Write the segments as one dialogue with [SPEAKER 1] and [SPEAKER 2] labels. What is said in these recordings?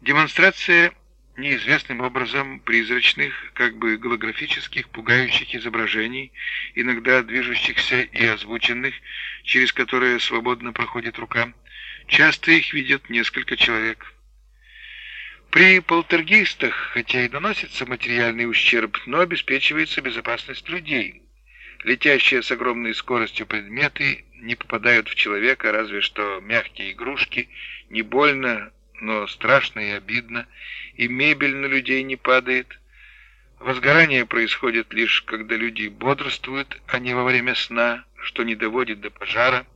[SPEAKER 1] Демонстрация неизвестным образом призрачных, как бы голографических, пугающих изображений, иногда движущихся и озвученных, через которые свободно проходит рука. Часто их видят несколько человек. При полтергейстах, хотя и наносится материальный ущерб, но обеспечивается безопасность людей. Летящие с огромной скоростью предметы не попадают в человека, разве что мягкие игрушки, не больно, но страшно и обидно, и мебель на людей не падает. Возгорание происходит лишь, когда люди бодрствуют, а не во время сна, что не доводит до пожара.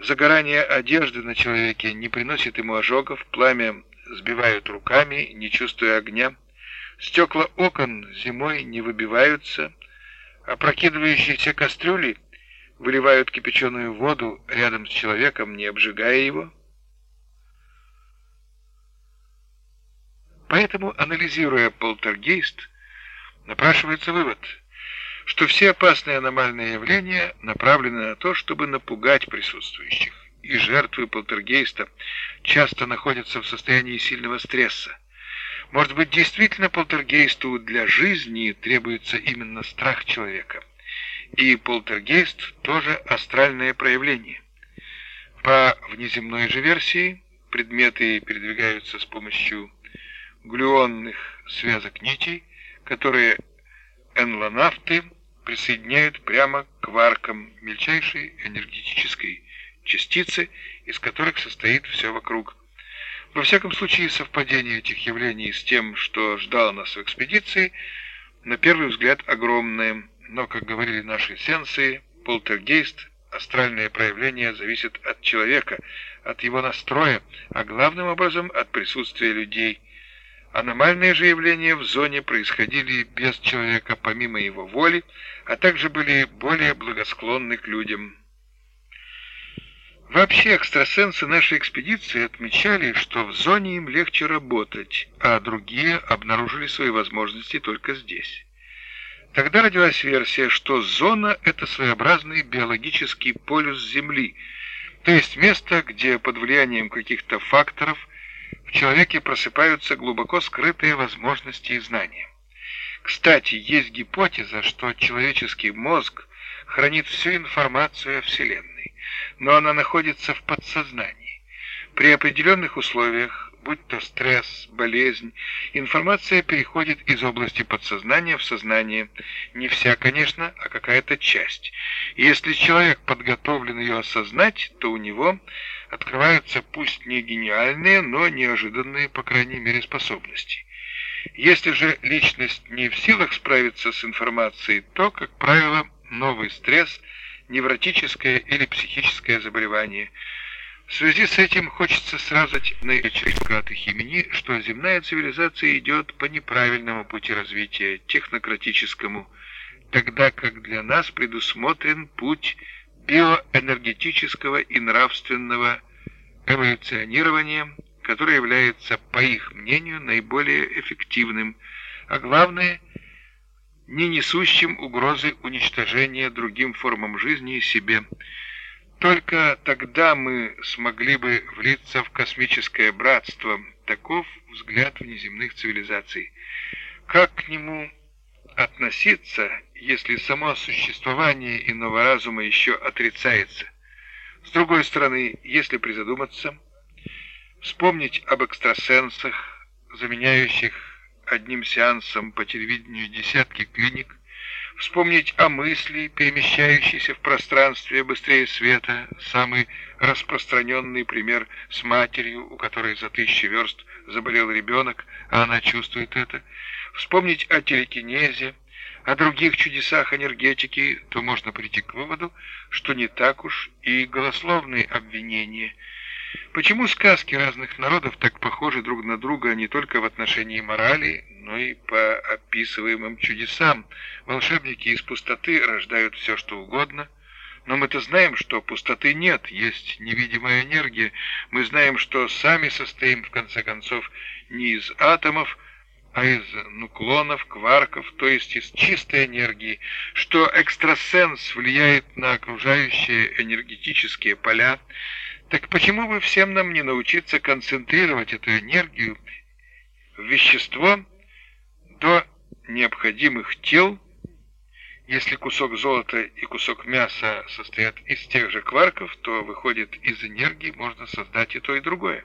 [SPEAKER 1] Загорание одежды на человеке не приносит ему ожогов, пламя сбивают руками, не чувствуя огня. Стекла окон зимой не выбиваются, а прокидывающиеся кастрюли выливают кипяченую воду рядом с человеком, не обжигая его. Поэтому, анализируя полтергейст, напрашивается вывод, что все опасные аномальные явления направлены на то, чтобы напугать присутствующих, и жертвы полтергейста часто находятся в состоянии сильного стресса. Может быть, действительно полтергейсту для жизни требуется именно страх человека. И полтергейст тоже астральное проявление. По внеземной же версии предметы передвигаются с помощью глюонных связок нитей, которые энлонавты присоединяют прямо к кваркам мельчайшей энергетической частицы, из которых состоит все вокруг. Во всяком случае, совпадение этих явлений с тем, что ждало нас в экспедиции, на первый взгляд огромное, но, как говорили наши сенсы, полтергейст, астральное проявление зависит от человека, от его настроя, а главным образом от присутствия людей – Аномальные же явления в зоне происходили без человека помимо его воли, а также были более благосклонны к людям. Вообще экстрасенсы нашей экспедиции отмечали, что в зоне им легче работать, а другие обнаружили свои возможности только здесь. Тогда родилась версия, что зона – это своеобразный биологический полюс Земли, то есть место, где под влиянием каких-то факторов – в человеке просыпаются глубоко скрытые возможности и знания. Кстати, есть гипотеза, что человеческий мозг хранит всю информацию о Вселенной, но она находится в подсознании. При определенных условиях, будь то стресс, болезнь, информация переходит из области подсознания в сознание. Не вся, конечно, а какая-то часть. Если человек подготовлен ее осознать, то у него открываются пусть не гениальные, но неожиданные, по крайней мере, способности. Если же личность не в силах справиться с информацией, то, как правило, новый стресс, невротическое или психическое заболевание. В связи с этим хочется сразу на черепкатых имени, что земная цивилизация идет по неправильному пути развития, технократическому, тогда как для нас предусмотрен путь биоэнергетического и нравственного эволюционирования, которое является, по их мнению, наиболее эффективным, а главное, не несущим угрозы уничтожения другим формам жизни и себе. Только тогда мы смогли бы влиться в космическое братство. Таков взгляд внеземных цивилизаций. Как к нему относиться, если само существование иного разума еще отрицается. С другой стороны, если призадуматься, вспомнить об экстрасенсах, заменяющих одним сеансом по телевидению десятки клиник, вспомнить о мысли, перемещающейся в пространстве быстрее света, самый распространенный пример с матерью, у которой за тысячи верст заболел ребенок, а она чувствует это, вспомнить о телекинезе, о других чудесах энергетики, то можно прийти к выводу, что не так уж и голословные обвинения. Почему сказки разных народов так похожи друг на друга не только в отношении морали, но и по описываемым чудесам? Волшебники из пустоты рождают все, что угодно – но мы-то знаем, что пустоты нет, есть невидимая энергия. Мы знаем, что сами состоим, в конце концов, не из атомов, а из нуклонов, кварков, то есть из чистой энергии, что экстрасенс влияет на окружающие энергетические поля, Так почему бы всем нам не научиться концентрировать эту энергию в вещество до необходимых тел, если кусок золота и кусок мяса состоят из тех же кварков, то выходит из энергии можно создать и то, и другое.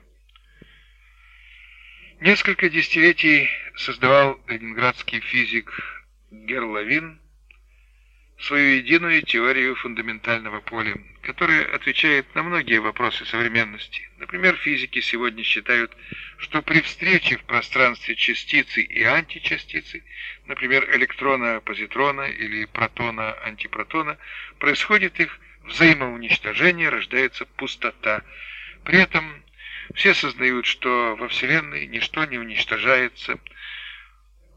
[SPEAKER 1] Несколько десятилетий создавал ленинградский физик Герловин свою единую теорию фундаментального поля, которая отвечает на многие вопросы современности. Например, физики сегодня считают, что при встрече в пространстве частицы и античастицы, например, электрона-позитрона или протона-антипротона, происходит их взаимоуничтожение, рождается пустота. При этом все сознают, что во Вселенной ничто не уничтожается,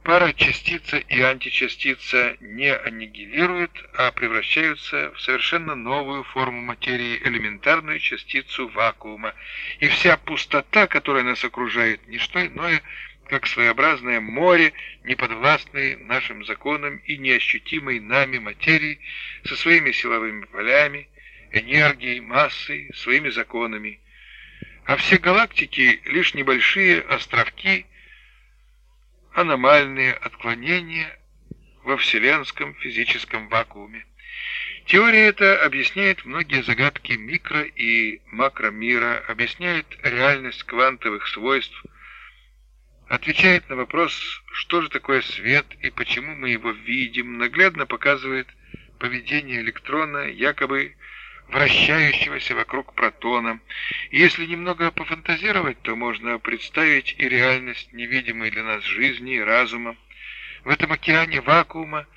[SPEAKER 1] Пара частица и античастица не аннигилируют, а превращаются в совершенно новую форму материи, элементарную частицу вакуума. И вся пустота, которая нас окружает, не что иное, как своеобразное море, неподвластной нашим законам и неощутимой нами материи, со своими силовыми полями, энергией, массой, своими законами. А все галактики — лишь небольшие островки — аномальные отклонения во вселенском физическом вакууме. Теория эта объясняет многие загадки микро- и макромира, объясняет реальность квантовых свойств, отвечает на вопрос, что же такое свет и почему мы его видим, наглядно показывает поведение электрона, якобы вращающегося вокруг протона. Если немного пофантазировать, то можно представить и реальность невидимой для нас жизни и разума в этом океане вакуума,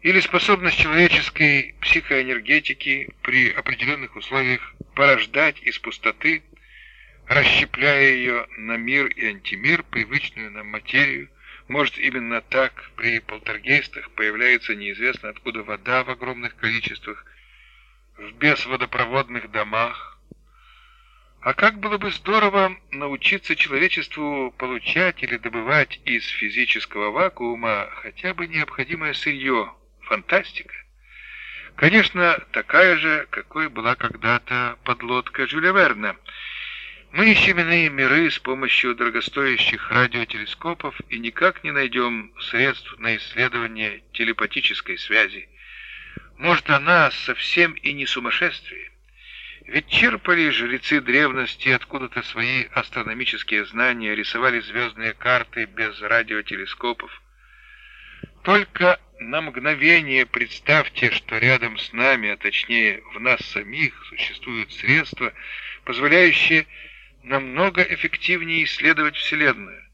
[SPEAKER 1] или способность человеческой психоэнергетики при определенных условиях порождать из пустоты, расщепляя ее на мир и антимир, привычную нам материю, может, именно так при полтергейстах появляется неизвестно откуда вода в огромных количествах, в безводопроводных домах. А как было бы здорово научиться человечеству получать или добывать из физического вакуума хотя бы необходимое сырье, фантастика. Конечно, такая же, какой была когда-то подлодка Жюля Верна. Мы ищем иные миры с помощью дорогостоящих радиотелескопов и никак не найдем средств на исследование телепатической связи. Может, она совсем и не сумасшествие? Ведь черпали жрецы древности откуда-то свои астрономические знания, рисовали звездные карты без радиотелескопов. Только на мгновение представьте, что рядом с нами, а точнее в нас самих, существуют средства, позволяющие намного эффективнее исследовать Вселенную,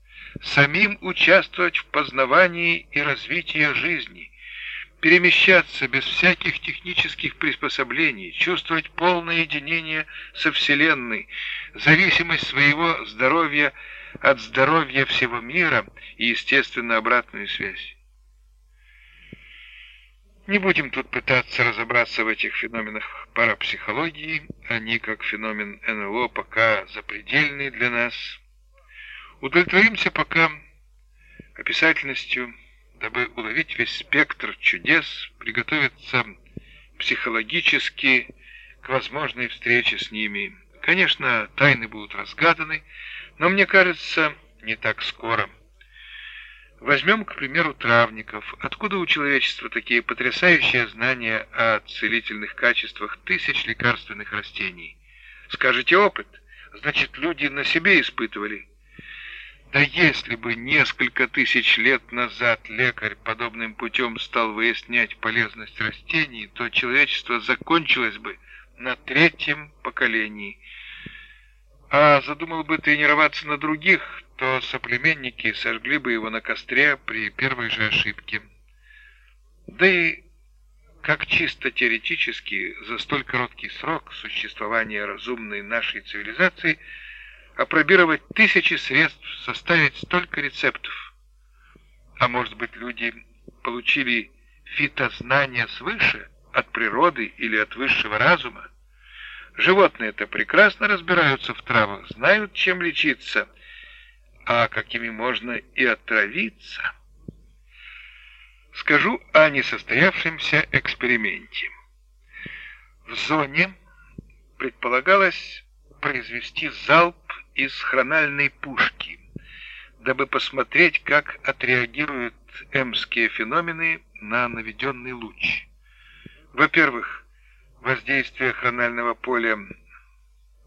[SPEAKER 1] самим участвовать в познавании и развитии жизни – перемещаться без всяких технических приспособлений, чувствовать полное единение со Вселенной, зависимость своего здоровья от здоровья всего мира и, естественно, обратную связь. Не будем тут пытаться разобраться в этих феноменах парапсихологии, они, как феномен НЛО, пока запредельны для нас. Удовлетворимся пока описательностью дабы уловить весь спектр чудес, приготовиться психологически к возможной встрече с ними. Конечно, тайны будут разгаданы, но мне кажется, не так скоро. Возьмем, к примеру, травников. Откуда у человечества такие потрясающие знания о целительных качествах тысяч лекарственных растений? Скажете опыт? Значит, люди на себе испытывали. Да если бы несколько тысяч лет назад лекарь подобным путем стал выяснять полезность растений, то человечество закончилось бы на третьем поколении. А задумал бы тренироваться на других, то соплеменники сожгли бы его на костре при первой же ошибке. Да и как чисто теоретически за столь короткий срок существования разумной нашей цивилизации – опробировать тысячи средств, составить столько рецептов. А может быть, люди получили фитознания свыше, от природы или от высшего разума? Животные-то прекрасно разбираются в травах, знают, чем лечиться, а какими можно и отравиться. Скажу о несостоявшемся эксперименте. В зоне предполагалось произвести залп из хрональной пушки, дабы посмотреть, как отреагируют эмские феномены на наведенный луч. Во-первых, воздействие хронального поля